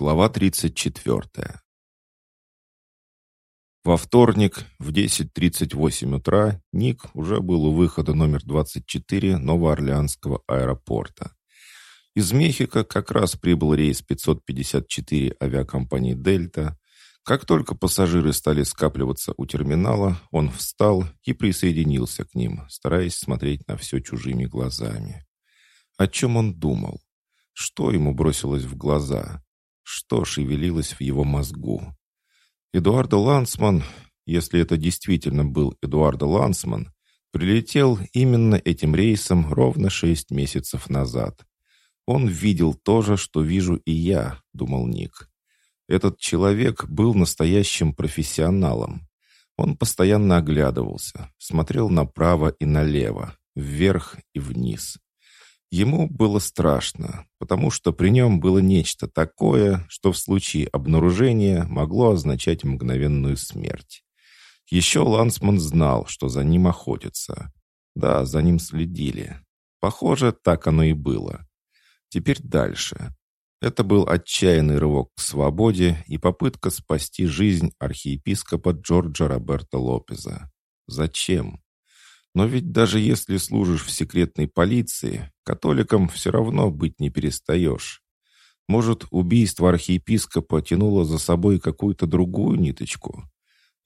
Глава 34. Во вторник в 10.38 утра Ник уже был у выхода номер 24 Новоорлеанского аэропорта. Из Мехико как раз прибыл рейс 554 авиакомпании «Дельта». Как только пассажиры стали скапливаться у терминала, он встал и присоединился к ним, стараясь смотреть на все чужими глазами. О чем он думал? Что ему бросилось в глаза? Что шевелилось в его мозгу. Эдуардо Лансман, если это действительно был Эдуардо Лансман, прилетел именно этим рейсом ровно шесть месяцев назад. Он видел то же, что вижу и я, думал Ник. Этот человек был настоящим профессионалом. Он постоянно оглядывался, смотрел направо и налево, вверх и вниз. Ему было страшно, потому что при нем было нечто такое, что в случае обнаружения могло означать мгновенную смерть. Еще Лансман знал, что за ним охотятся. Да, за ним следили. Похоже, так оно и было. Теперь дальше. Это был отчаянный рывок к свободе и попытка спасти жизнь архиепископа Джорджа Роберто Лопеза. Зачем? Но ведь даже если служишь в секретной полиции, католиком все равно быть не перестаешь. Может, убийство архиепископа тянуло за собой какую-то другую ниточку?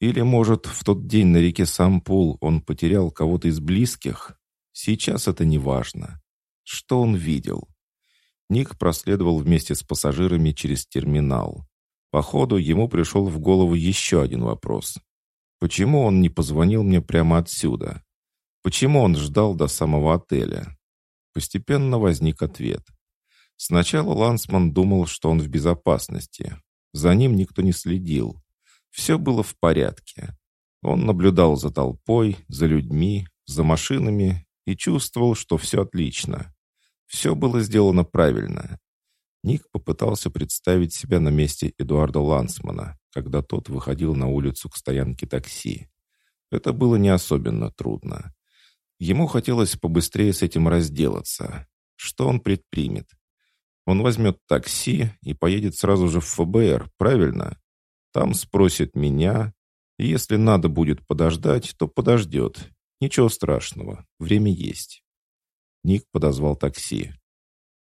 Или, может, в тот день на реке Сампул он потерял кого-то из близких? Сейчас это не важно. Что он видел? Ник проследовал вместе с пассажирами через терминал. Походу, ему пришел в голову еще один вопрос. Почему он не позвонил мне прямо отсюда? Почему он ждал до самого отеля? Постепенно возник ответ. Сначала Лансман думал, что он в безопасности. За ним никто не следил. Все было в порядке. Он наблюдал за толпой, за людьми, за машинами и чувствовал, что все отлично. Все было сделано правильно. Ник попытался представить себя на месте Эдуарда Лансмана, когда тот выходил на улицу к стоянке такси. Это было не особенно трудно. Ему хотелось побыстрее с этим разделаться. Что он предпримет? Он возьмет такси и поедет сразу же в ФБР, правильно? Там спросит меня. Если надо будет подождать, то подождет. Ничего страшного, время есть. Ник подозвал такси.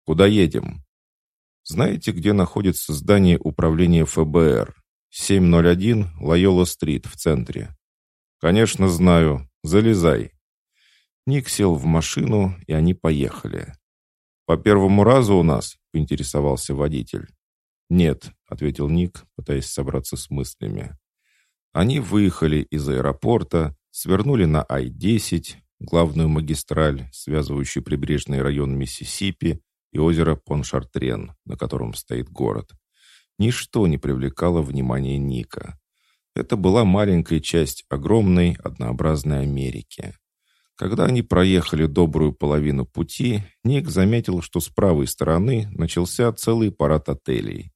«Куда едем?» «Знаете, где находится здание управления ФБР?» 701 Лайола-стрит в центре. «Конечно, знаю. Залезай». Ник сел в машину, и они поехали. «По первому разу у нас?» — поинтересовался водитель. «Нет», — ответил Ник, пытаясь собраться с мыслями. Они выехали из аэропорта, свернули на Ай-10, главную магистраль, связывающую прибрежный район Миссисипи и озеро Поншартрен, на котором стоит город. Ничто не привлекало внимания Ника. Это была маленькая часть огромной, однообразной Америки. Когда они проехали добрую половину пути, Ник заметил, что с правой стороны начался целый парад отелей.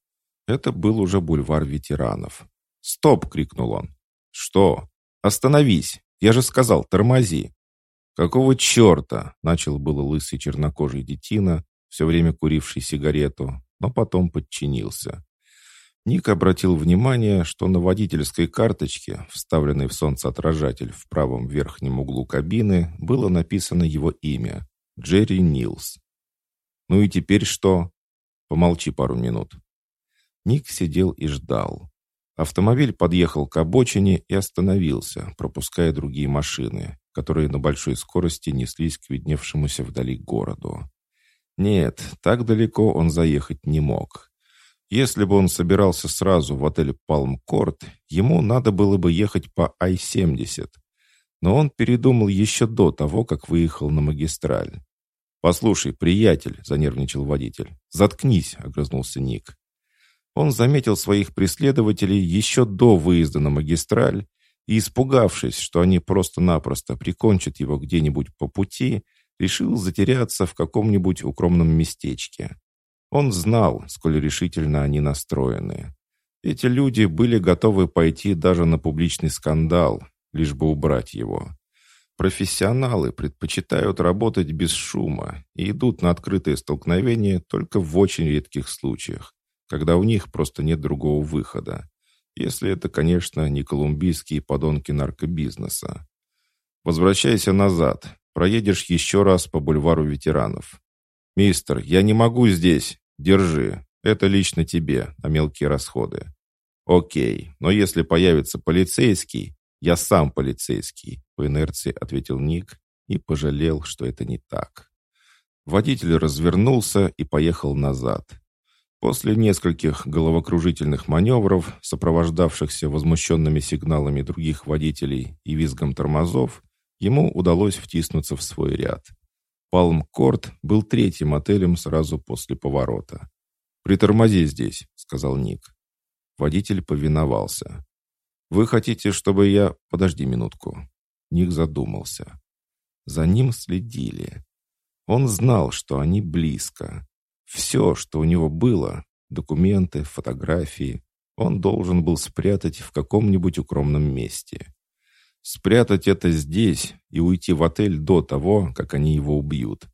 Это был уже бульвар ветеранов. «Стоп!» — крикнул он. «Что? Остановись! Я же сказал, тормози!» «Какого черта?» — начал было лысый чернокожий детина, все время куривший сигарету, но потом подчинился. Ник обратил внимание, что на водительской карточке, вставленной в солнцеотражатель в правом верхнем углу кабины, было написано его имя — Джерри Нилс. «Ну и теперь что?» «Помолчи пару минут». Ник сидел и ждал. Автомобиль подъехал к обочине и остановился, пропуская другие машины, которые на большой скорости неслись к видневшемуся вдали городу. Нет, так далеко он заехать не мог. Если бы он собирался сразу в отель «Палм-Корт», ему надо было бы ехать по Ай-70. Но он передумал еще до того, как выехал на магистраль. «Послушай, приятель», — занервничал водитель. «Заткнись», — огрызнулся Ник. Он заметил своих преследователей еще до выезда на магистраль и, испугавшись, что они просто-напросто прикончат его где-нибудь по пути, решил затеряться в каком-нибудь укромном местечке. Он знал, сколь решительно они настроены. Эти люди были готовы пойти даже на публичный скандал, лишь бы убрать его. Профессионалы предпочитают работать без шума и идут на открытые столкновения только в очень редких случаях. когда у них просто нет другого выхода. Если это, конечно, не колумбийские подонки наркобизнеса. Возвращайся назад. Проедешь еще раз по бульвару ветеранов. «Мистер, я не могу здесь. Держи. Это лично тебе, на мелкие расходы». «Окей, но если появится полицейский, я сам полицейский», по инерции ответил Ник и пожалел, что это не так. Водитель развернулся и поехал назад. После нескольких головокружительных маневров, сопровождавшихся возмущенными сигналами других водителей и визгом тормозов, ему удалось втиснуться в свой ряд. Палм-Корт был третьим отелем сразу после поворота. «Притормози здесь», — сказал Ник. Водитель повиновался. «Вы хотите, чтобы я...» «Подожди минутку». Ник задумался. За ним следили. Он знал, что они близко. Все, что у него было, документы, фотографии, он должен был спрятать в каком-нибудь укромном месте. Спрятать это здесь и уйти в отель до того, как они его убьют.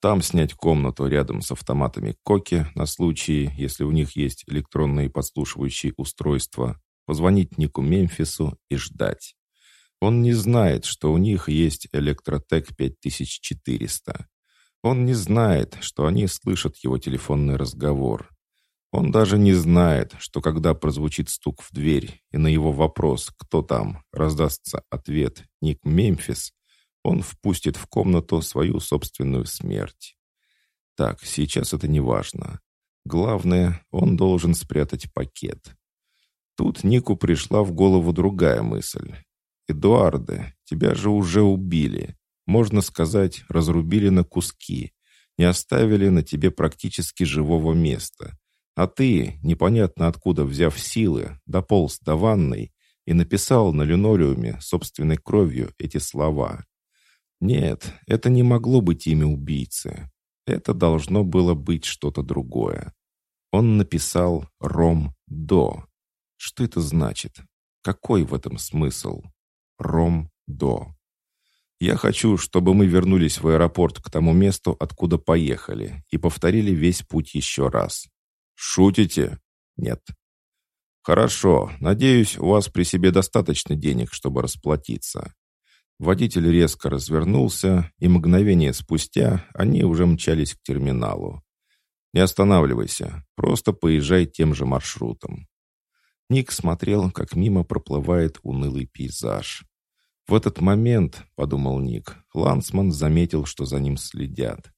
Там снять комнату рядом с автоматами Коки на случай, если у них есть электронные подслушивающие устройства, позвонить Нику Мемфису и ждать. Он не знает, что у них есть Электротек 5400. Он не знает, что они слышат его телефонный разговор. Он даже не знает, что когда прозвучит стук в дверь, и на его вопрос «Кто там?» раздастся ответ «Ник Мемфис», он впустит в комнату свою собственную смерть. Так, сейчас это не важно. Главное, он должен спрятать пакет. Тут Нику пришла в голову другая мысль. «Эдуарде, тебя же уже убили можно сказать, разрубили на куски, не оставили на тебе практически живого места. А ты, непонятно откуда взяв силы, дополз до ванной и написал на линолеуме собственной кровью эти слова. Нет, это не могло быть имя убийцы. Это должно было быть что-то другое. Он написал «Ром-До». Что это значит? Какой в этом смысл? Ром-До. Я хочу, чтобы мы вернулись в аэропорт к тому месту, откуда поехали, и повторили весь путь еще раз. Шутите? Нет. Хорошо. Надеюсь, у вас при себе достаточно денег, чтобы расплатиться. Водитель резко развернулся, и мгновение спустя они уже мчались к терминалу. «Не останавливайся, просто поезжай тем же маршрутом». Ник смотрел, как мимо проплывает унылый пейзаж. В этот момент, подумал Ник, Лансман заметил, что за ним следят.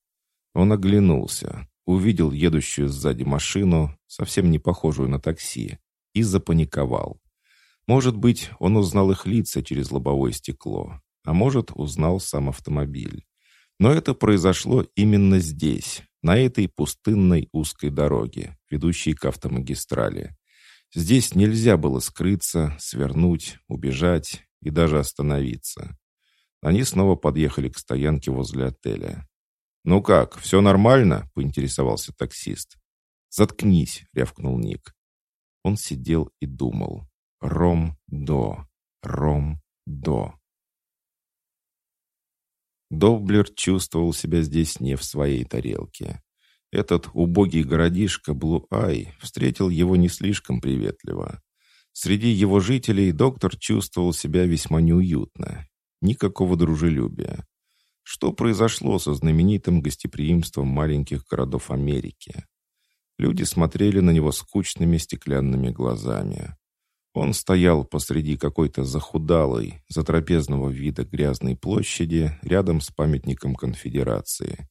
Он оглянулся, увидел едущую сзади машину, совсем не похожую на такси, и запаниковал. Может быть, он узнал их лица через лобовое стекло, а может, узнал сам автомобиль. Но это произошло именно здесь, на этой пустынной узкой дороге, ведущей к автомагистрали. Здесь нельзя было скрыться, свернуть, убежать и даже остановиться. Они снова подъехали к стоянке возле отеля. «Ну как, все нормально?» — поинтересовался таксист. «Заткнись!» — рявкнул Ник. Он сидел и думал. «Ром-до, ром-до». Доблер чувствовал себя здесь не в своей тарелке. Этот убогий городишко Блу-Ай встретил его не слишком приветливо. Среди его жителей доктор чувствовал себя весьма неуютно. Никакого дружелюбия. Что произошло со знаменитым гостеприимством маленьких городов Америки? Люди смотрели на него скучными стеклянными глазами. Он стоял посреди какой-то захудалой, затрапезного вида грязной площади рядом с памятником конфедерации.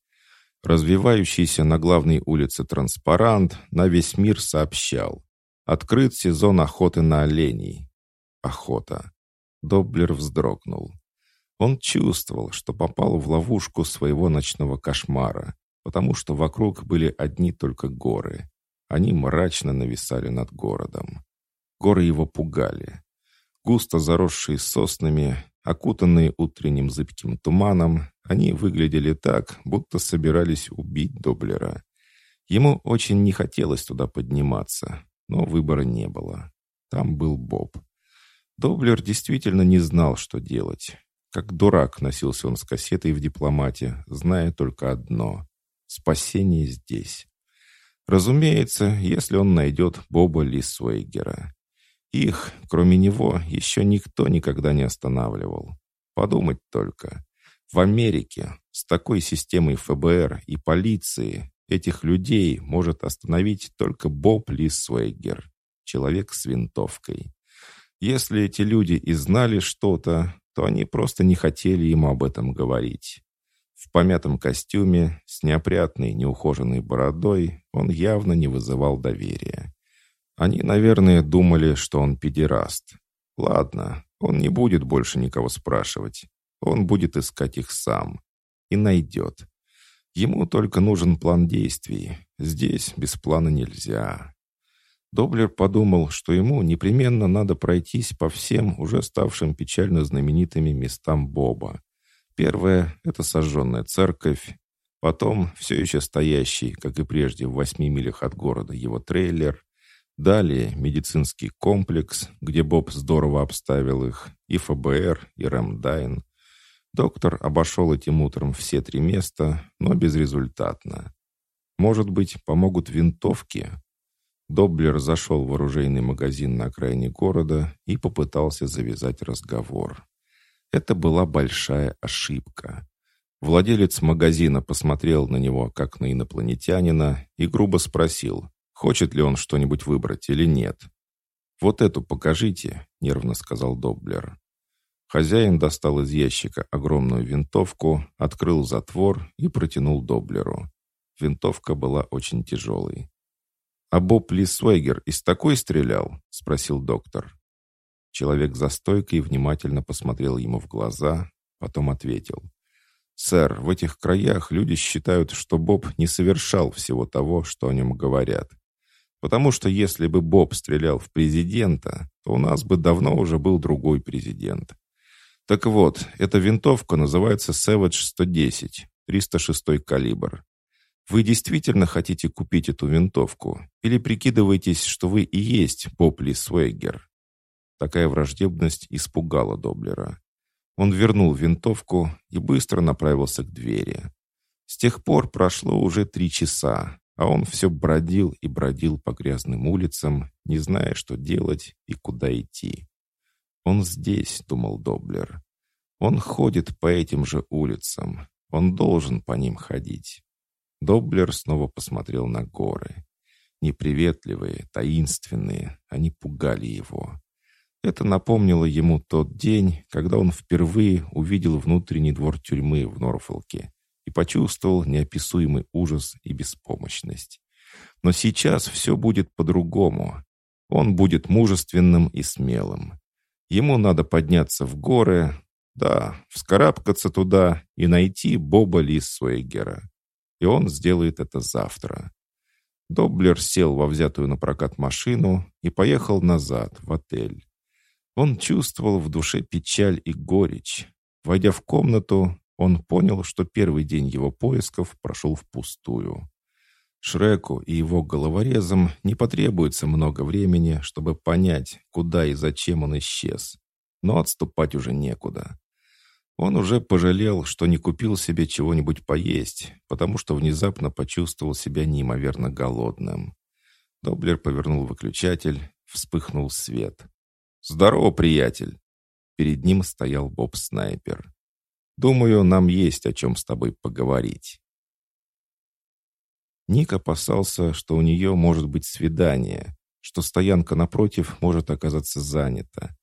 Развивающийся на главной улице транспарант на весь мир сообщал. Открыт сезон охоты на оленей. Охота. Доблер вздрогнул. Он чувствовал, что попал в ловушку своего ночного кошмара, потому что вокруг были одни только горы. Они мрачно нависали над городом. Горы его пугали. Густо заросшие соснами, окутанные утренним зыбким туманом, они выглядели так, будто собирались убить Доблера. Ему очень не хотелось туда подниматься, но выбора не было. Там был Боб. Доблер действительно не знал, что делать. Как дурак носился он с кассетой в дипломате, зная только одно — спасение здесь. Разумеется, если он найдет Боба Лисвейгера. Их, кроме него, еще никто никогда не останавливал. Подумать только. В Америке с такой системой ФБР и полиции этих людей может остановить только Боб Лисвейгер, человек с винтовкой. Если эти люди и знали что-то, то они просто не хотели ему об этом говорить. В помятом костюме, с неопрятной, неухоженной бородой, он явно не вызывал доверия. Они, наверное, думали, что он педераст. Ладно, он не будет больше никого спрашивать. Он будет искать их сам. И найдет. Ему только нужен план действий. Здесь без плана нельзя. Доблер подумал, что ему непременно надо пройтись по всем уже ставшим печально знаменитыми местам Боба. Первое — это сожженная церковь, потом все еще стоящий, как и прежде, в восьми милях от города его трейлер, далее медицинский комплекс, где Боб здорово обставил их, и ФБР, и Рэмдайн. Доктор обошел этим утром все три места, но безрезультатно. Может быть, помогут винтовки? Доблер зашел в оружейный магазин на окраине города и попытался завязать разговор. Это была большая ошибка. Владелец магазина посмотрел на него, как на инопланетянина, и грубо спросил, хочет ли он что-нибудь выбрать или нет. «Вот эту покажите», — нервно сказал Доблер. Хозяин достал из ящика огромную винтовку, открыл затвор и протянул Доблеру. Винтовка была очень тяжелой. «А Боб Лисвейгер из такой стрелял?» — спросил доктор. Человек за стойкой внимательно посмотрел ему в глаза, потом ответил. «Сэр, в этих краях люди считают, что Боб не совершал всего того, что о нем говорят. Потому что если бы Боб стрелял в президента, то у нас бы давно уже был другой президент. Так вот, эта винтовка называется Savage 110, 306 калибр. Вы действительно хотите купить эту винтовку? Или прикидываетесь, что вы и есть Боб Ли Свегер? Такая враждебность испугала Доблера. Он вернул винтовку и быстро направился к двери. С тех пор прошло уже три часа, а он все бродил и бродил по грязным улицам, не зная, что делать и куда идти. «Он здесь», — думал Доблер. «Он ходит по этим же улицам. Он должен по ним ходить». Доблер снова посмотрел на горы. Неприветливые, таинственные, они пугали его. Это напомнило ему тот день, когда он впервые увидел внутренний двор тюрьмы в Норфолке и почувствовал неописуемый ужас и беспомощность. Но сейчас все будет по-другому. Он будет мужественным и смелым. Ему надо подняться в горы, да, вскарабкаться туда и найти Боба Лиссуэгера. И он сделает это завтра. Доблер сел во взятую на прокат машину и поехал назад, в отель. Он чувствовал в душе печаль и горечь. Войдя в комнату, он понял, что первый день его поисков прошел впустую. Шреку и его головорезам не потребуется много времени, чтобы понять, куда и зачем он исчез. Но отступать уже некуда. Он уже пожалел, что не купил себе чего-нибудь поесть, потому что внезапно почувствовал себя неимоверно голодным. Доблер повернул выключатель, вспыхнул свет. «Здорово, приятель!» Перед ним стоял Боб-снайпер. «Думаю, нам есть о чем с тобой поговорить». Ник опасался, что у нее может быть свидание, что стоянка напротив может оказаться занята.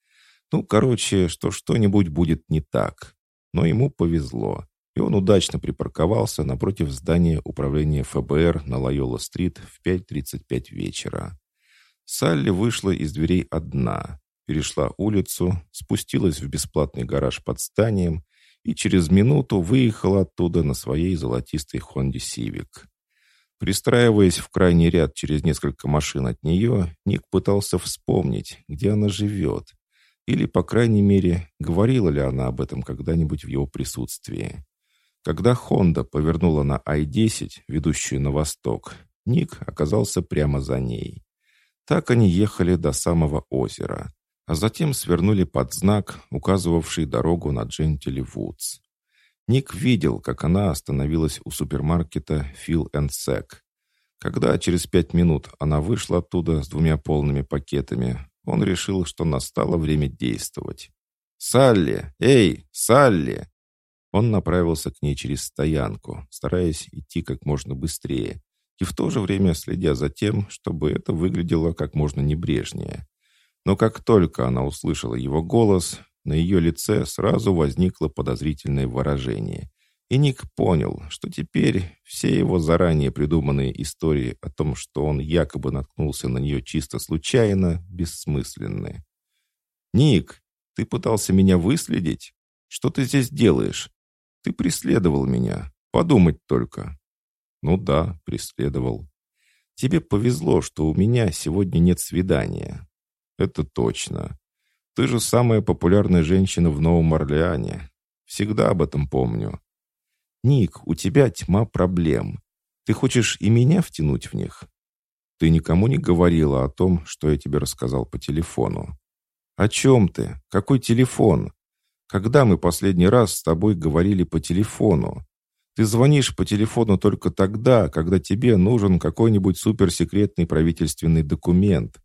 Ну, короче, что что-нибудь будет не так. Но ему повезло, и он удачно припарковался напротив здания управления ФБР на Лайола-стрит в 5.35 вечера. Салли вышла из дверей одна, перешла улицу, спустилась в бесплатный гараж под зданием и через минуту выехала оттуда на своей золотистой Хонде Сивик. Пристраиваясь в крайний ряд через несколько машин от нее, Ник пытался вспомнить, где она живет. Или, по крайней мере, говорила ли она об этом когда-нибудь в его присутствии. Когда Хонда повернула на Ай-10, ведущую на восток, Ник оказался прямо за ней. Так они ехали до самого озера а затем свернули под знак, указывавший дорогу на Джентили Вудс. Ник видел, как она остановилась у супермаркета «Фил энд Сек». Когда через пять минут она вышла оттуда с двумя полными пакетами, он решил, что настало время действовать. «Салли! Эй, Салли!» Он направился к ней через стоянку, стараясь идти как можно быстрее, и в то же время следя за тем, чтобы это выглядело как можно небрежнее. Но как только она услышала его голос, на ее лице сразу возникло подозрительное выражение. И Ник понял, что теперь все его заранее придуманные истории о том, что он якобы наткнулся на нее чисто случайно, бессмысленны. «Ник, ты пытался меня выследить? Что ты здесь делаешь? Ты преследовал меня. Подумать только». «Ну да, преследовал. Тебе повезло, что у меня сегодня нет свидания». «Это точно. Ты же самая популярная женщина в Новом Орлеане. Всегда об этом помню. Ник, у тебя тьма проблем. Ты хочешь и меня втянуть в них? Ты никому не говорила о том, что я тебе рассказал по телефону. О чем ты? Какой телефон? Когда мы последний раз с тобой говорили по телефону? Ты звонишь по телефону только тогда, когда тебе нужен какой-нибудь суперсекретный правительственный документ.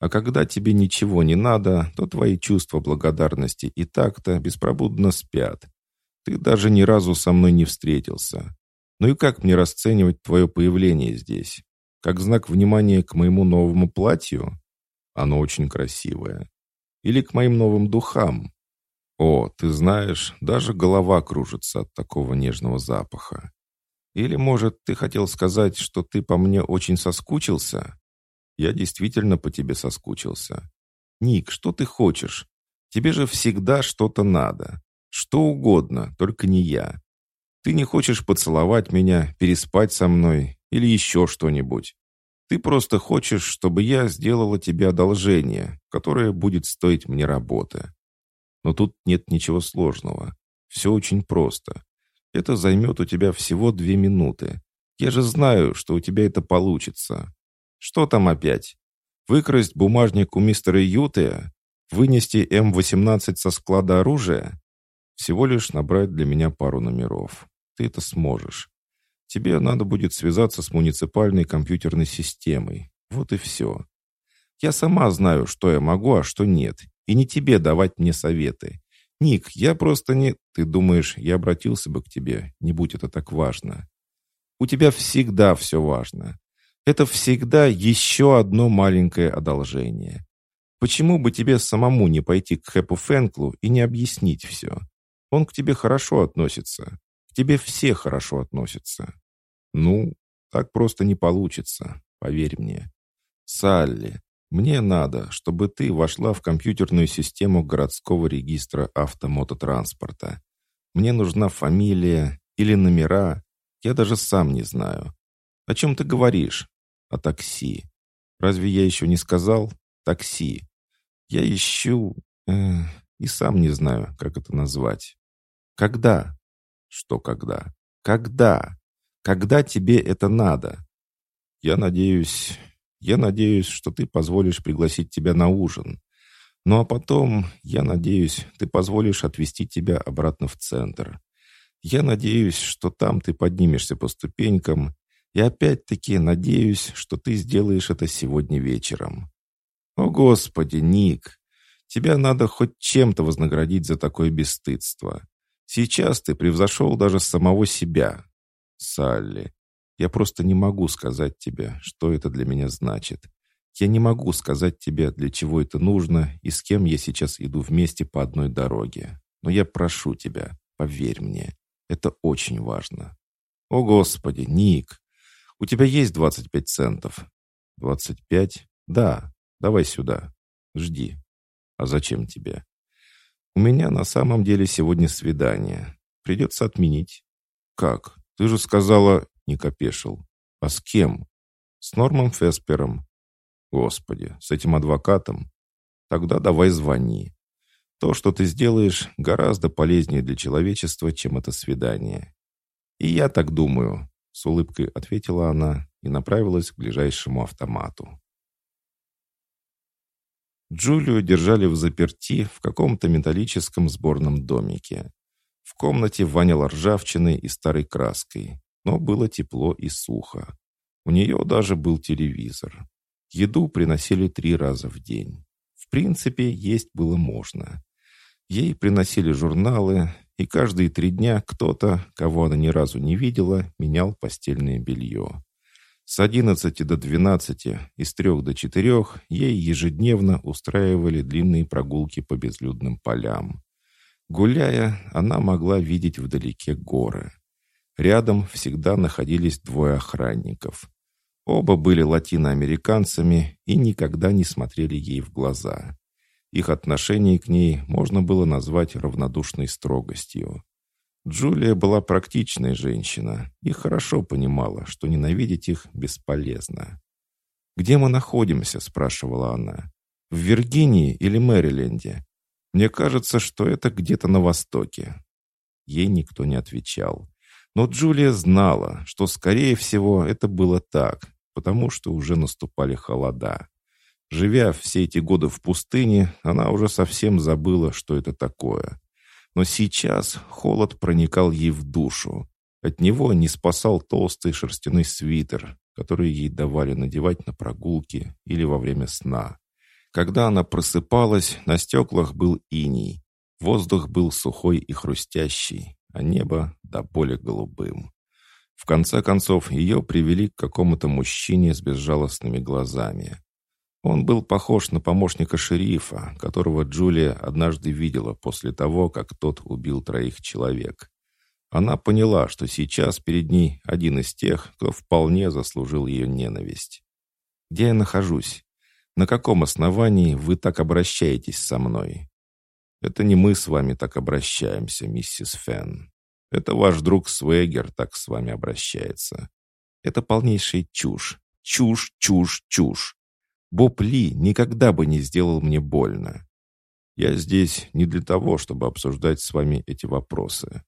А когда тебе ничего не надо, то твои чувства благодарности и так-то беспробудно спят. Ты даже ни разу со мной не встретился. Ну и как мне расценивать твое появление здесь? Как знак внимания к моему новому платью? Оно очень красивое. Или к моим новым духам? О, ты знаешь, даже голова кружится от такого нежного запаха. Или, может, ты хотел сказать, что ты по мне очень соскучился? Я действительно по тебе соскучился. Ник, что ты хочешь? Тебе же всегда что-то надо. Что угодно, только не я. Ты не хочешь поцеловать меня, переспать со мной или еще что-нибудь. Ты просто хочешь, чтобы я сделала тебе одолжение, которое будет стоить мне работы. Но тут нет ничего сложного. Все очень просто. Это займет у тебя всего две минуты. Я же знаю, что у тебя это получится. Что там опять? Выкрасть бумажник у мистера Ютея? Вынести М-18 со склада оружия? Всего лишь набрать для меня пару номеров. Ты это сможешь. Тебе надо будет связаться с муниципальной компьютерной системой. Вот и все. Я сама знаю, что я могу, а что нет. И не тебе давать мне советы. Ник, я просто не... Ты думаешь, я обратился бы к тебе, не будь это так важно. У тебя всегда все важно. Это всегда еще одно маленькое одолжение. Почему бы тебе самому не пойти к Хэпу Фэнклу и не объяснить все? Он к тебе хорошо относится. К тебе все хорошо относятся. Ну, так просто не получится, поверь мне. Салли, мне надо, чтобы ты вошла в компьютерную систему городского регистра автомототранспорта. Мне нужна фамилия или номера, я даже сам не знаю. О чем ты говоришь? о такси. Разве я еще не сказал? Такси. Я ищу... Э, и сам не знаю, как это назвать. Когда? Что когда? Когда? Когда тебе это надо? Я надеюсь... Я надеюсь, что ты позволишь пригласить тебя на ужин. Ну а потом, я надеюсь, ты позволишь отвезти тебя обратно в центр. Я надеюсь, что там ты поднимешься по ступенькам и опять-таки надеюсь, что ты сделаешь это сегодня вечером. О, Господи, Ник, тебя надо хоть чем-то вознаградить за такое бесстыдство. Сейчас ты превзошел даже самого себя. Салли, я просто не могу сказать тебе, что это для меня значит. Я не могу сказать тебе, для чего это нужно и с кем я сейчас иду вместе по одной дороге. Но я прошу тебя, поверь мне, это очень важно. О, Господи, Ник, у тебя есть 25 центов?» «25? Да. Давай сюда. Жди». «А зачем тебе?» «У меня на самом деле сегодня свидание. Придется отменить». «Как? Ты же сказала...» — не копешил. «А с кем?» «С Нормом Феспером». «Господи, с этим адвокатом?» «Тогда давай звони. То, что ты сделаешь, гораздо полезнее для человечества, чем это свидание. И я так думаю. С улыбкой ответила она и направилась к ближайшему автомату. Джулию держали в заперти в каком-то металлическом сборном домике. В комнате воняло ржавчиной и старой краской, но было тепло и сухо. У нее даже был телевизор. Еду приносили три раза в день. В принципе, есть было можно. Ей приносили журналы, и каждые три дня кто-то, кого она ни разу не видела, менял постельное белье. С 11 до 12 и с 3 до 4 ей ежедневно устраивали длинные прогулки по безлюдным полям. Гуляя, она могла видеть вдалеке горы. Рядом всегда находились двое охранников. Оба были латиноамериканцами и никогда не смотрели ей в глаза. Их отношение к ней можно было назвать равнодушной строгостью. Джулия была практичной женщина и хорошо понимала, что ненавидеть их бесполезно. «Где мы находимся?» – спрашивала она. «В Виргинии или Мэриленде? Мне кажется, что это где-то на востоке». Ей никто не отвечал. Но Джулия знала, что, скорее всего, это было так, потому что уже наступали холода. Живя все эти годы в пустыне, она уже совсем забыла, что это такое. Но сейчас холод проникал ей в душу. От него не спасал толстый шерстяной свитер, который ей давали надевать на прогулки или во время сна. Когда она просыпалась, на стеклах был иней. Воздух был сухой и хрустящий, а небо до боли голубым. В конце концов, ее привели к какому-то мужчине с безжалостными глазами. Он был похож на помощника шерифа, которого Джулия однажды видела после того, как тот убил троих человек. Она поняла, что сейчас перед ней один из тех, кто вполне заслужил ее ненависть. «Где я нахожусь? На каком основании вы так обращаетесь со мной?» «Это не мы с вами так обращаемся, миссис Фен. Это ваш друг Свегер так с вами обращается. Это полнейшая чушь. Чушь, чушь, чушь. Боб Ли никогда бы не сделал мне больно. Я здесь не для того, чтобы обсуждать с вами эти вопросы.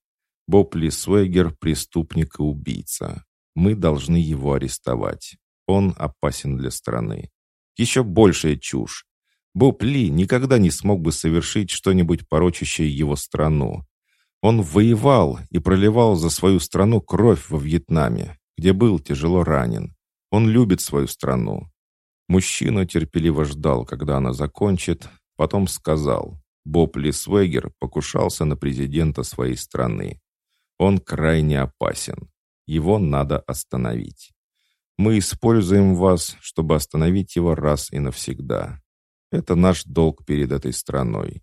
Боб Ли Свегер – преступник и убийца. Мы должны его арестовать. Он опасен для страны. Еще большая чушь. Боб Ли никогда не смог бы совершить что-нибудь порочащее его страну. Он воевал и проливал за свою страну кровь во Вьетнаме, где был тяжело ранен. Он любит свою страну. Мужчина терпеливо ждал, когда она закончит, потом сказал, Боб Лисвегер покушался на президента своей страны. Он крайне опасен. Его надо остановить. Мы используем вас, чтобы остановить его раз и навсегда. Это наш долг перед этой страной.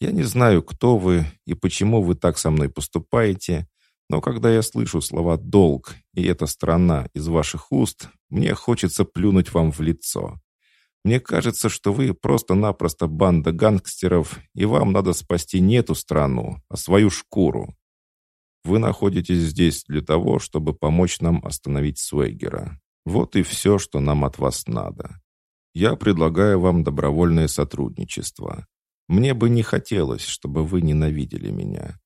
Я не знаю, кто вы и почему вы так со мной поступаете, но когда я слышу слова «долг» и «эта страна» из ваших уст, мне хочется плюнуть вам в лицо. Мне кажется, что вы просто-напросто банда гангстеров, и вам надо спасти не эту страну, а свою шкуру. Вы находитесь здесь для того, чтобы помочь нам остановить Свейгера. Вот и все, что нам от вас надо. Я предлагаю вам добровольное сотрудничество. Мне бы не хотелось, чтобы вы ненавидели меня.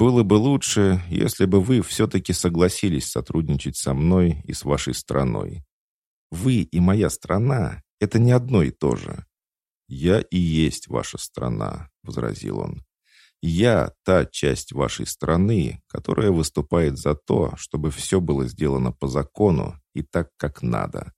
Было бы лучше, если бы вы все-таки согласились сотрудничать со мной и с вашей страной. Вы и моя страна — это не одно и то же. «Я и есть ваша страна», — возразил он. «Я — та часть вашей страны, которая выступает за то, чтобы все было сделано по закону и так, как надо.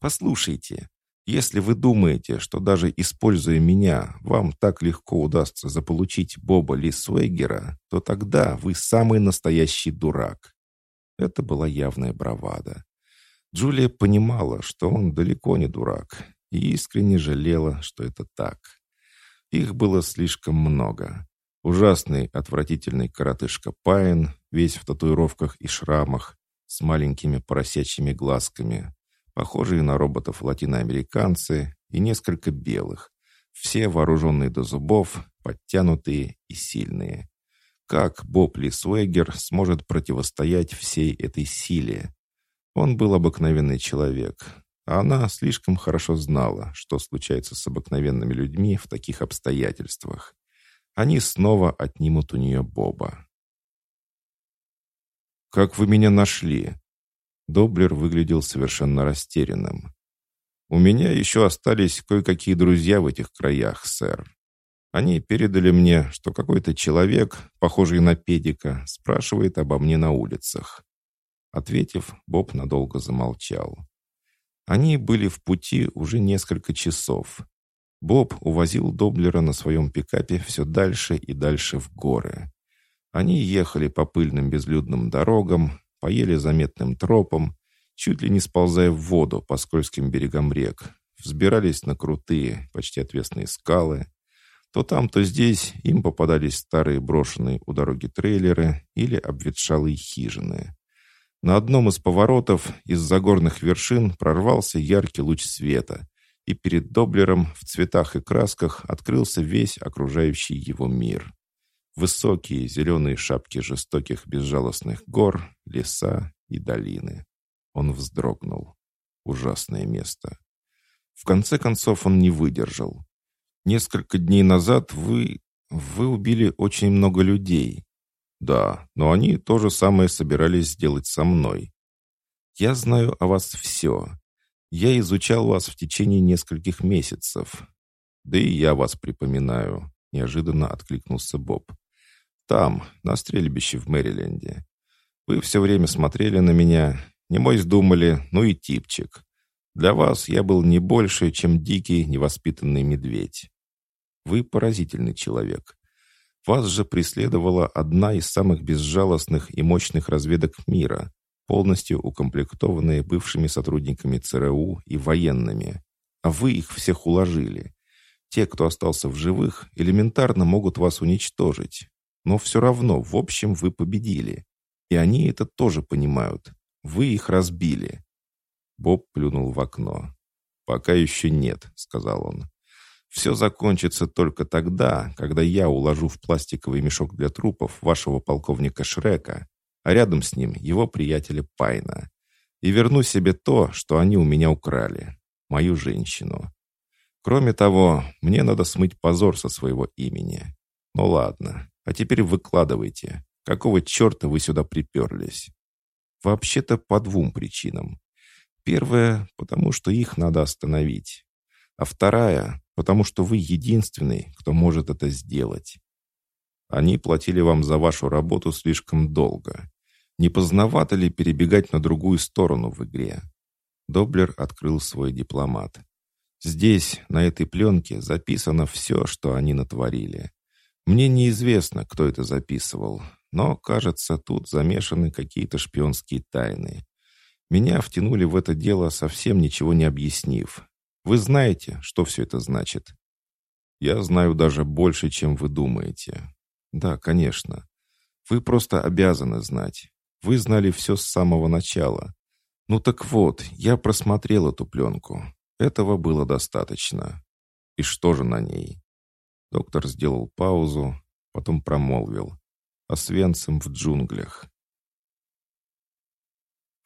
Послушайте, если вы думаете, что даже используя меня, вам так легко удастся заполучить Боба Лисвейгера, то тогда вы самый настоящий дурак». Это была явная бравада. Джулия понимала, что он далеко не дурак, и искренне жалела, что это так. Их было слишком много. Ужасный, отвратительный коротышка Пайн, весь в татуировках и шрамах, с маленькими поросячьими глазками, похожие на роботов латиноамериканцы и несколько белых, все вооруженные до зубов, подтянутые и сильные. Как Боб Лисуэгер сможет противостоять всей этой силе? Он был обыкновенный человек, а она слишком хорошо знала, что случается с обыкновенными людьми в таких обстоятельствах. Они снова отнимут у нее Боба. «Как вы меня нашли?» Доблер выглядел совершенно растерянным. «У меня еще остались кое-какие друзья в этих краях, сэр. Они передали мне, что какой-то человек, похожий на педика, спрашивает обо мне на улицах. Ответив, Боб надолго замолчал. Они были в пути уже несколько часов. Боб увозил Доблера на своем пикапе все дальше и дальше в горы. Они ехали по пыльным безлюдным дорогам, поели заметным тропам, чуть ли не сползая в воду по скользким берегам рек, взбирались на крутые, почти отвесные скалы. То там, то здесь им попадались старые брошенные у дороги трейлеры или обветшалые хижины. На одном из поворотов из загорных вершин прорвался яркий луч света, и перед Доблером в цветах и красках открылся весь окружающий его мир. Высокие зеленые шапки жестоких безжалостных гор, леса и долины. Он вздрогнул. Ужасное место. В конце концов он не выдержал. Несколько дней назад вы... вы убили очень много людей. Да, но они то же самое собирались сделать со мной. Я знаю о вас все. Я изучал вас в течение нескольких месяцев. Да и я вас припоминаю, неожиданно откликнулся Боб. Там, на стрельбище в Мэриленде. Вы все время смотрели на меня, немось думали, ну и типчик. Для вас я был не больше, чем дикий, невоспитанный медведь. Вы поразительный человек. Вас же преследовала одна из самых безжалостных и мощных разведок мира, полностью укомплектованные бывшими сотрудниками ЦРУ и военными. А вы их всех уложили. Те, кто остался в живых, элементарно могут вас уничтожить. Но все равно, в общем, вы победили. И они это тоже понимают. Вы их разбили. Боб плюнул в окно. «Пока еще нет», — сказал он. «Все закончится только тогда, когда я уложу в пластиковый мешок для трупов вашего полковника Шрека, а рядом с ним его приятеля Пайна. И верну себе то, что они у меня украли. Мою женщину. Кроме того, мне надо смыть позор со своего имени. Ну ладно, а теперь выкладывайте. Какого черта вы сюда приперлись? Вообще-то по двум причинам. Первая, потому что их надо остановить. А вторая, потому что вы единственный, кто может это сделать. Они платили вам за вашу работу слишком долго. Не поздновато ли перебегать на другую сторону в игре? Доблер открыл свой дипломат. Здесь, на этой пленке, записано все, что они натворили. Мне неизвестно, кто это записывал, но, кажется, тут замешаны какие-то шпионские тайны. Меня втянули в это дело, совсем ничего не объяснив. Вы знаете, что все это значит? Я знаю даже больше, чем вы думаете. Да, конечно. Вы просто обязаны знать. Вы знали все с самого начала. Ну так вот, я просмотрел эту пленку. Этого было достаточно. И что же на ней? Доктор сделал паузу, потом промолвил. Освенцим в джунглях.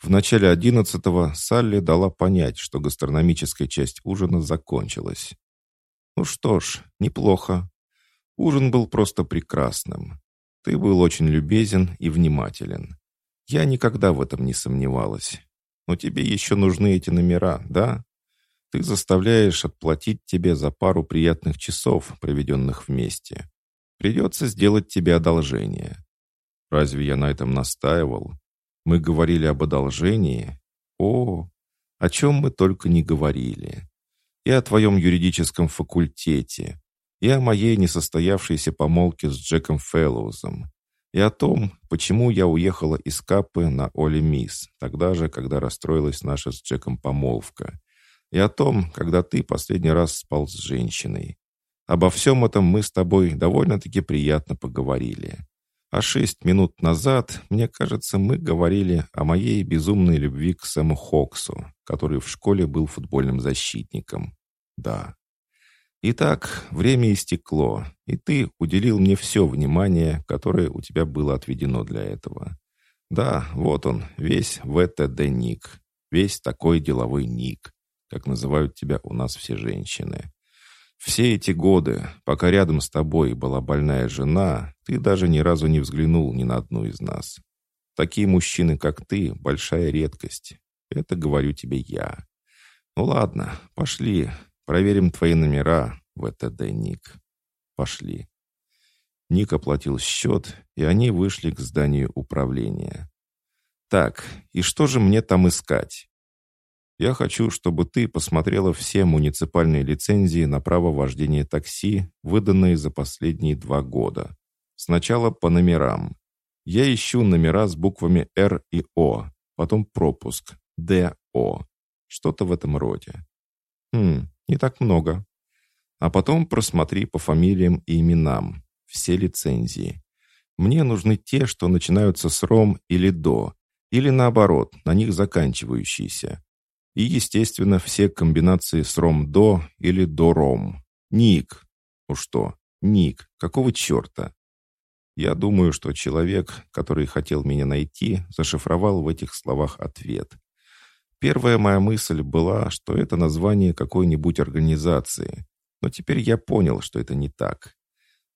В начале одиннадцатого Салли дала понять, что гастрономическая часть ужина закончилась. Ну что ж, неплохо. Ужин был просто прекрасным. Ты был очень любезен и внимателен. Я никогда в этом не сомневалась. Но тебе еще нужны эти номера, да? Ты заставляешь отплатить тебе за пару приятных часов, проведенных вместе. Придется сделать тебе одолжение. Разве я на этом настаивал? Мы говорили об одолжении? О, о чем мы только не говорили. И о твоем юридическом факультете, и о моей несостоявшейся помолвке с Джеком Фэллоузом, и о том, почему я уехала из Капы на Оли Мисс, тогда же, когда расстроилась наша с Джеком помолвка, и о том, когда ты последний раз спал с женщиной. Обо всем этом мы с тобой довольно-таки приятно поговорили. А шесть минут назад, мне кажется, мы говорили о моей безумной любви к Сэму Хоксу, который в школе был футбольным защитником. Да. Итак, время истекло, и ты уделил мне все внимание, которое у тебя было отведено для этого. Да, вот он, весь ВТД-ник, весь такой деловой ник, как называют тебя у нас все женщины. Все эти годы, пока рядом с тобой была больная жена, ты даже ни разу не взглянул ни на одну из нас. Такие мужчины, как ты, большая редкость. Это говорю тебе я. Ну ладно, пошли, проверим твои номера, ВТД Ник. Пошли. Ник оплатил счет, и они вышли к зданию управления. Так, и что же мне там искать? Я хочу, чтобы ты посмотрела все муниципальные лицензии на право вождения такси, выданные за последние два года. Сначала по номерам. Я ищу номера с буквами «Р» и «О», потом пропуск «ДО». Что-то в этом роде. Хм, не так много. А потом просмотри по фамилиям и именам. Все лицензии. Мне нужны те, что начинаются с «Ром» или «До», или наоборот, на них заканчивающиеся. И, естественно, все комбинации с «Ром-До» или «До-Ром». Ник. Ну что, Ник, какого черта? Я думаю, что человек, который хотел меня найти, зашифровал в этих словах ответ. Первая моя мысль была, что это название какой-нибудь организации. Но теперь я понял, что это не так.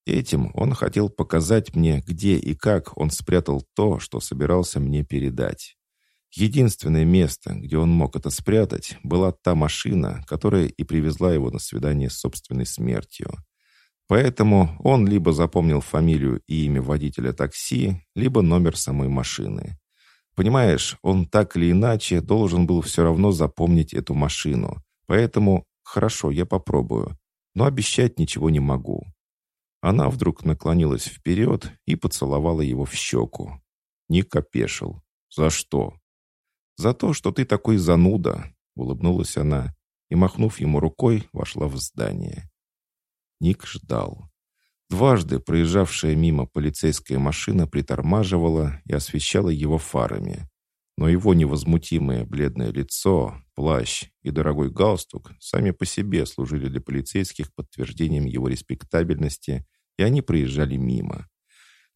Этим он хотел показать мне, где и как он спрятал то, что собирался мне передать. Единственное место, где он мог это спрятать, была та машина, которая и привезла его на свидание с собственной смертью. Поэтому он либо запомнил фамилию и имя водителя такси, либо номер самой машины. Понимаешь, он так или иначе должен был все равно запомнить эту машину. Поэтому, хорошо, я попробую. Но обещать ничего не могу. Она вдруг наклонилась вперед и поцеловала его в щеку. Ник опешил. «За что?» «За то, что ты такой зануда», — улыбнулась она и, махнув ему рукой, вошла в здание. Ник ждал. Дважды проезжавшая мимо полицейская машина притормаживала и освещала его фарами. Но его невозмутимое бледное лицо, плащ и дорогой галстук сами по себе служили для полицейских подтверждением его респектабельности, и они проезжали мимо.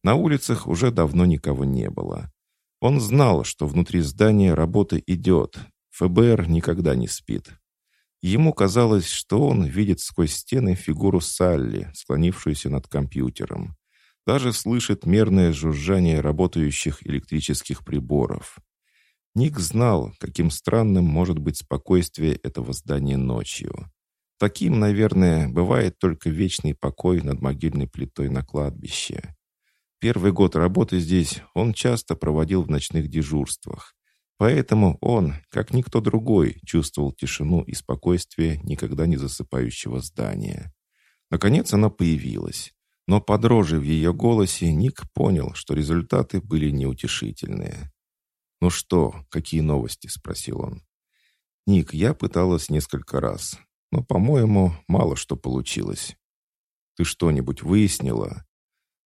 На улицах уже давно никого не было. Он знал, что внутри здания работа идет. ФБР никогда не спит. Ему казалось, что он видит сквозь стены фигуру Салли, склонившуюся над компьютером. Даже слышит мерное жужжание работающих электрических приборов. Ник знал, каким странным может быть спокойствие этого здания ночью. Таким, наверное, бывает только вечный покой над могильной плитой на кладбище. Первый год работы здесь он часто проводил в ночных дежурствах. Поэтому он, как никто другой, чувствовал тишину и спокойствие никогда не засыпающего здания. Наконец она появилась. Но под дрожи в ее голосе Ник понял, что результаты были неутешительные. «Ну что, какие новости?» — спросил он. «Ник, я пыталась несколько раз, но, по-моему, мало что получилось. Ты что-нибудь выяснила?»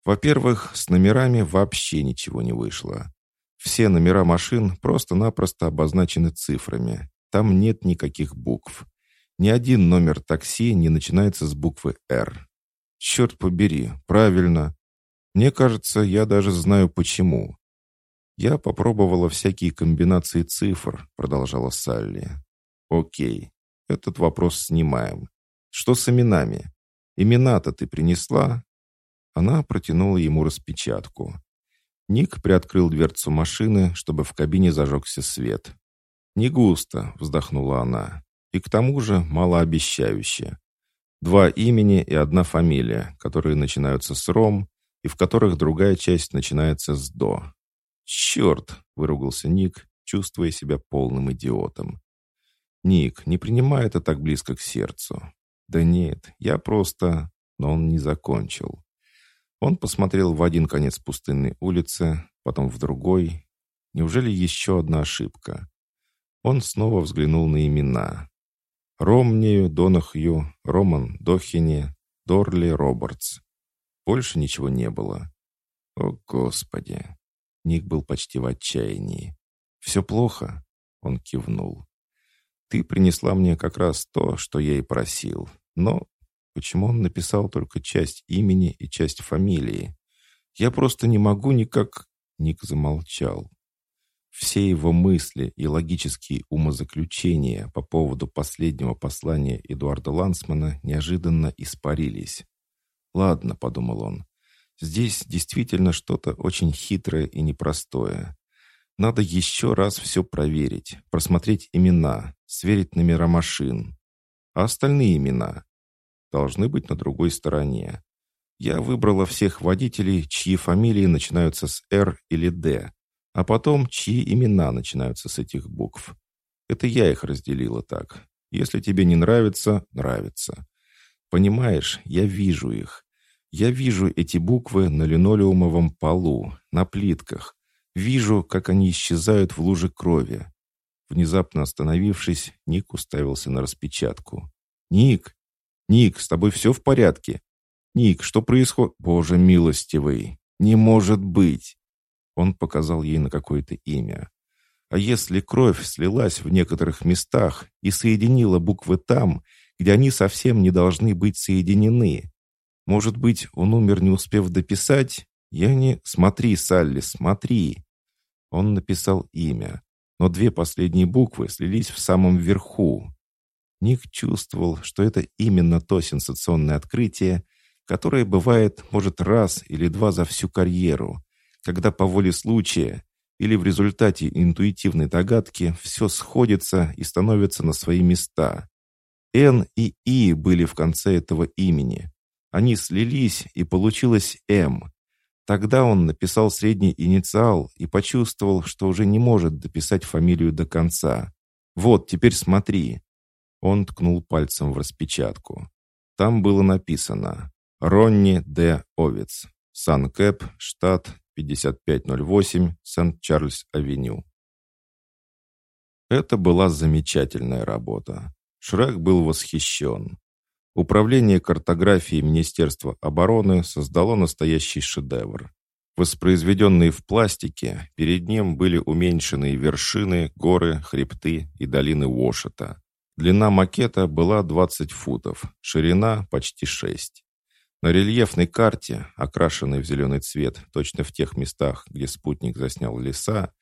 «Во-первых, с номерами вообще ничего не вышло. Все номера машин просто-напросто обозначены цифрами. Там нет никаких букв. Ни один номер такси не начинается с буквы «Р». Черт побери, правильно. Мне кажется, я даже знаю почему. «Я попробовала всякие комбинации цифр», — продолжала Салли. «Окей, этот вопрос снимаем. Что с именами? Имена-то ты принесла?» Она протянула ему распечатку. Ник приоткрыл дверцу машины, чтобы в кабине зажегся свет. «Не густо», — вздохнула она. «И к тому же малообещающе. Два имени и одна фамилия, которые начинаются с «Ром», и в которых другая часть начинается с «До». «Черт!» — выругался Ник, чувствуя себя полным идиотом. «Ник, не принимай это так близко к сердцу». «Да нет, я просто...» Но он не закончил. Он посмотрел в один конец пустынной улицы, потом в другой. Неужели еще одна ошибка? Он снова взглянул на имена. Ромнею, Донахью, Роман Дохине, Дорли Робертс. Больше ничего не было. О, Господи! Ник был почти в отчаянии. «Все плохо?» Он кивнул. «Ты принесла мне как раз то, что я и просил. Но почему он написал только часть имени и часть фамилии? Я просто не могу никак...» Ник замолчал. Все его мысли и логические умозаключения по поводу последнего послания Эдуарда Лансмана неожиданно испарились. «Ладно», — подумал он, Здесь действительно что-то очень хитрое и непростое. Надо еще раз все проверить, просмотреть имена, сверить номера машин. А остальные имена должны быть на другой стороне. Я выбрала всех водителей, чьи фамилии начинаются с «Р» или «Д». а потом чьи имена начинаются с этих букв. Это я их разделила так. Если тебе не нравится, нравится. Понимаешь, я вижу их. Я вижу эти буквы на линолеумовом полу, на плитках. Вижу, как они исчезают в луже крови. Внезапно остановившись, Ник уставился на распечатку. «Ник! Ник, с тобой все в порядке? Ник, что происходит? Боже милостивый! Не может быть!» Он показал ей на какое-то имя. А если кровь слилась в некоторых местах и соединила буквы там, где они совсем не должны быть соединены? Может быть, он умер, не успев дописать? Я не... Смотри, Салли, смотри. Он написал имя, но две последние буквы слились в самом верху. Ник чувствовал, что это именно то сенсационное открытие, которое бывает, может, раз или два за всю карьеру, когда по воле случая или в результате интуитивной догадки все сходится и становится на свои места. «Н» и «И» были в конце этого имени. Они слились, и получилось «М». Тогда он написал средний инициал и почувствовал, что уже не может дописать фамилию до конца. «Вот, теперь смотри». Он ткнул пальцем в распечатку. Там было написано «Ронни Д. Овец, Сан-Кэп, штат 5508 Сент-Чарльз-Авеню. Это была замечательная работа. Шрек был восхищен. Управление картографией Министерства обороны создало настоящий шедевр. Воспроизведенные в пластике, перед ним были уменьшенные вершины, горы, хребты и долины Уошета. Длина макета была 20 футов, ширина почти 6. На рельефной карте, окрашенной в зеленый цвет, точно в тех местах, где спутник заснял леса,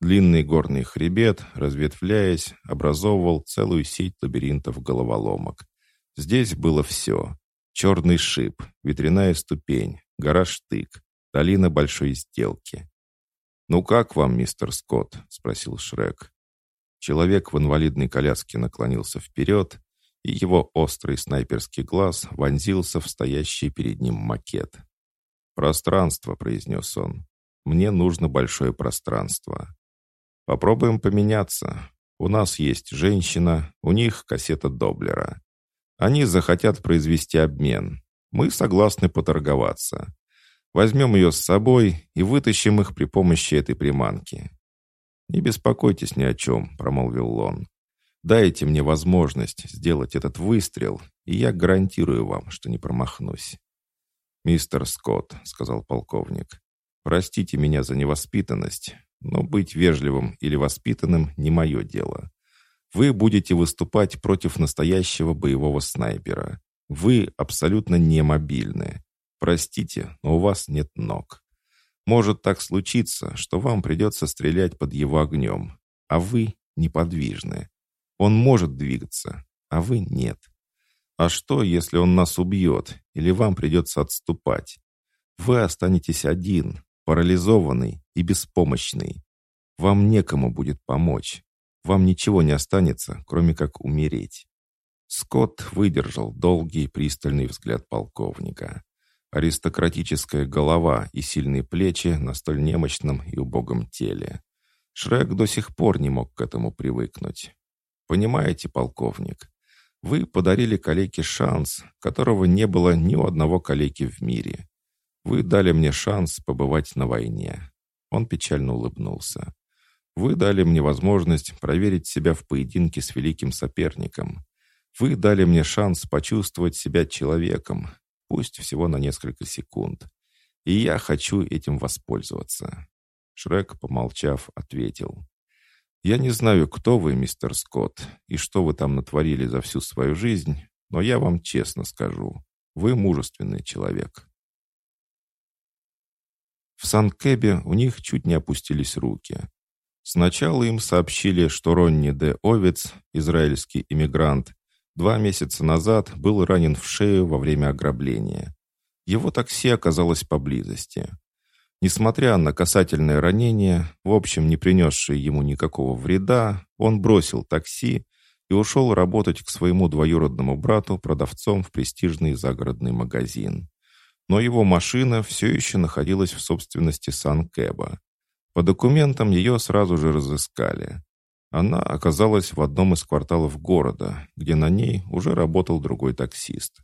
длинный горный хребет, разветвляясь, образовывал целую сеть лабиринтов-головоломок. Здесь было все. Черный шип, ветряная ступень, гора Штык, долина Большой Сделки. «Ну как вам, мистер Скотт?» — спросил Шрек. Человек в инвалидной коляске наклонился вперед, и его острый снайперский глаз вонзился в стоящий перед ним макет. «Пространство», — произнес он. «Мне нужно большое пространство. Попробуем поменяться. У нас есть женщина, у них кассета Доблера. Они захотят произвести обмен. Мы согласны поторговаться. Возьмем ее с собой и вытащим их при помощи этой приманки». «Не беспокойтесь ни о чем», — промолвил Лон. Дайте мне возможность сделать этот выстрел, и я гарантирую вам, что не промахнусь». «Мистер Скотт», — сказал полковник, — «простите меня за невоспитанность, но быть вежливым или воспитанным не мое дело. Вы будете выступать против настоящего боевого снайпера. Вы абсолютно не мобильны. Простите, но у вас нет ног. Может так случиться, что вам придется стрелять под его огнем, а вы неподвижны. Он может двигаться, а вы нет. А что, если он нас убьет, или вам придется отступать? Вы останетесь один, парализованный и беспомощный. Вам некому будет помочь. Вам ничего не останется, кроме как умереть. Скотт выдержал долгий пристальный взгляд полковника. Аристократическая голова и сильные плечи на столь немощном и убогом теле. Шрек до сих пор не мог к этому привыкнуть. Понимаете, полковник, вы подарили калеке шанс, которого не было ни у одного калеки в мире. Вы дали мне шанс побывать на войне. Он печально улыбнулся. Вы дали мне возможность проверить себя в поединке с великим соперником. Вы дали мне шанс почувствовать себя человеком, пусть всего на несколько секунд. И я хочу этим воспользоваться. Шрек, помолчав, ответил. Я не знаю, кто вы, мистер Скотт, и что вы там натворили за всю свою жизнь, но я вам честно скажу, вы мужественный человек. В Сан-Кэбе у них чуть не опустились руки. Сначала им сообщили, что Ронни Д. Овец, израильский иммигрант, два месяца назад был ранен в шею во время ограбления. Его такси оказалось поблизости. Несмотря на касательное ранение, в общем, не принесшее ему никакого вреда, он бросил такси и ушел работать к своему двоюродному брату продавцом в престижный загородный магазин. Но его машина все еще находилась в собственности Сан-Кэба. По документам ее сразу же разыскали. Она оказалась в одном из кварталов города, где на ней уже работал другой таксист.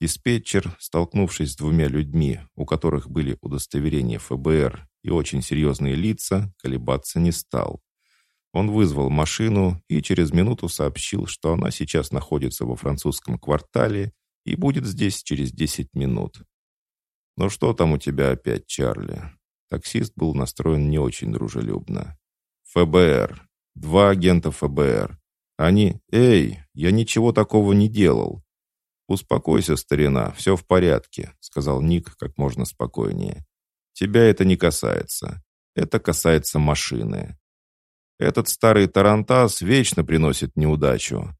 Диспетчер, столкнувшись с двумя людьми, у которых были удостоверения ФБР и очень серьезные лица, колебаться не стал. Он вызвал машину и через минуту сообщил, что она сейчас находится во французском квартале и будет здесь через 10 минут. «Ну что там у тебя опять, Чарли?» Таксист был настроен не очень дружелюбно. «ФБР. Два агента ФБР. Они... Эй, я ничего такого не делал». «Успокойся, старина, все в порядке», — сказал Ник как можно спокойнее. «Тебя это не касается. Это касается машины. Этот старый Тарантас вечно приносит неудачу.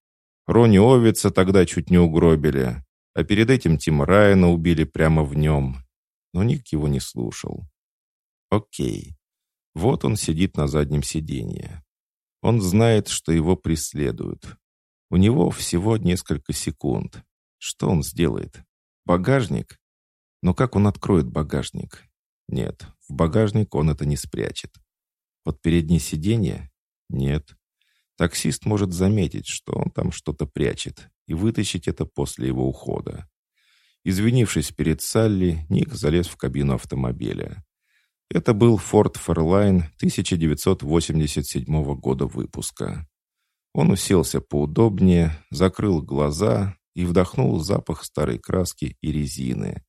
Рони Овица тогда чуть не угробили, а перед этим Тима Райана убили прямо в нем. Но Ник его не слушал. Окей. Вот он сидит на заднем сиденье. Он знает, что его преследуют. У него всего несколько секунд. Что он сделает? Багажник? Но как он откроет багажник? Нет, в багажник он это не спрячет. Под переднее сиденье? Нет. Таксист может заметить, что он там что-то прячет, и вытащить это после его ухода. Извинившись перед Салли, Ник залез в кабину автомобиля. Это был Ford Fairline 1987 года выпуска. Он уселся поудобнее, закрыл глаза и вдохнул запах старой краски и резины.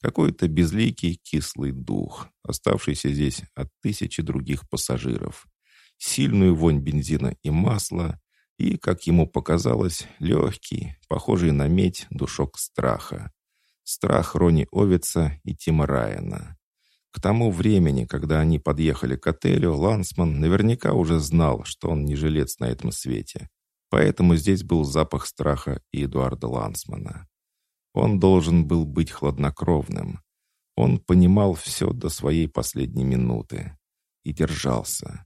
Какой-то безликий кислый дух, оставшийся здесь от тысячи других пассажиров. Сильную вонь бензина и масла и, как ему показалось, легкий, похожий на медь, душок страха. Страх Рони Овица и Тима Райана. К тому времени, когда они подъехали к отелю, Лансман наверняка уже знал, что он не жилец на этом свете. Поэтому здесь был запах страха и Эдуарда Лансмана. Он должен был быть хладнокровным. Он понимал все до своей последней минуты. И держался.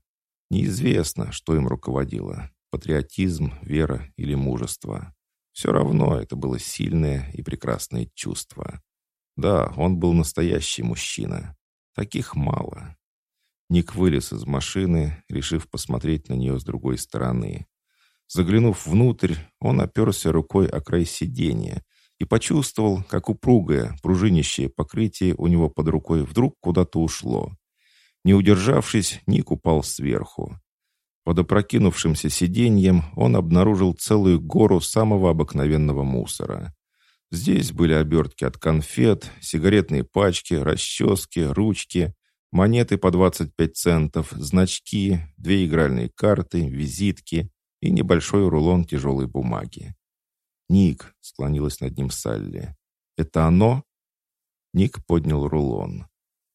Неизвестно, что им руководило. Патриотизм, вера или мужество. Все равно это было сильное и прекрасное чувство. Да, он был настоящий мужчина. Таких мало. Ник вылез из машины, решив посмотреть на нее с другой стороны. Заглянув внутрь, он оперся рукой о край сиденья и почувствовал, как упругое, пружинящее покрытие у него под рукой вдруг куда-то ушло. Не удержавшись, Ник упал сверху. Под опрокинувшимся сиденьем он обнаружил целую гору самого обыкновенного мусора. Здесь были обертки от конфет, сигаретные пачки, расчески, ручки, монеты по 25 центов, значки, две игральные карты, визитки и небольшой рулон тяжелой бумаги. «Ник», — склонилась над ним Салли, — «это оно?» Ник поднял рулон.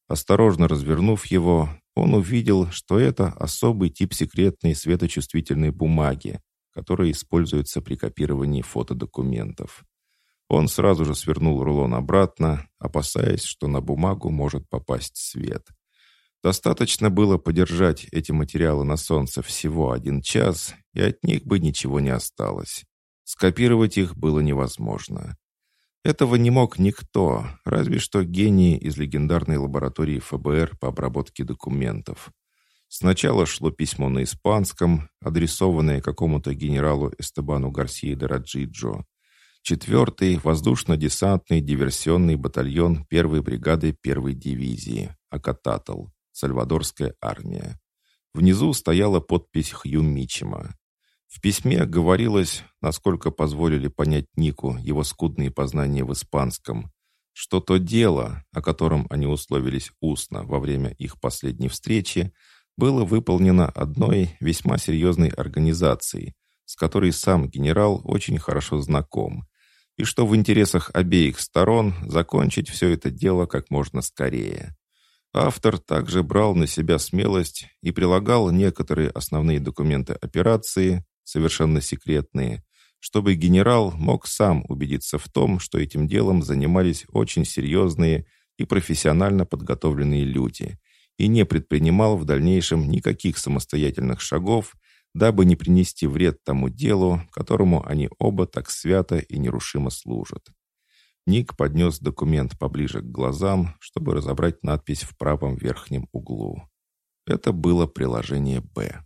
Осторожно развернув его, он увидел, что это особый тип секретной светочувствительной бумаги, которая используется при копировании фотодокументов. Он сразу же свернул рулон обратно, опасаясь, что на бумагу может попасть свет. Достаточно было подержать эти материалы на солнце всего один час, и от них бы ничего не осталось. Скопировать их было невозможно. Этого не мог никто, разве что гении из легендарной лаборатории ФБР по обработке документов. Сначала шло письмо на испанском, адресованное какому-то генералу Эстебану Гарсии де Раджиджо. Четвертый воздушно-десантный диверсионный батальон первой бригады первой дивизии Акататл, Сальвадорская армия. Внизу стояла подпись Хью Мичема. В письме говорилось, насколько позволили понять Нику его скудные познания в испанском, что то дело, о котором они условились устно во время их последней встречи, было выполнено одной весьма серьезной организацией, с которой сам генерал очень хорошо знаком, и что в интересах обеих сторон закончить все это дело как можно скорее. Автор также брал на себя смелость и прилагал некоторые основные документы операции, совершенно секретные, чтобы генерал мог сам убедиться в том, что этим делом занимались очень серьезные и профессионально подготовленные люди, и не предпринимал в дальнейшем никаких самостоятельных шагов, дабы не принести вред тому делу, которому они оба так свято и нерушимо служат. Ник поднес документ поближе к глазам, чтобы разобрать надпись в правом верхнем углу. Это было приложение «Б».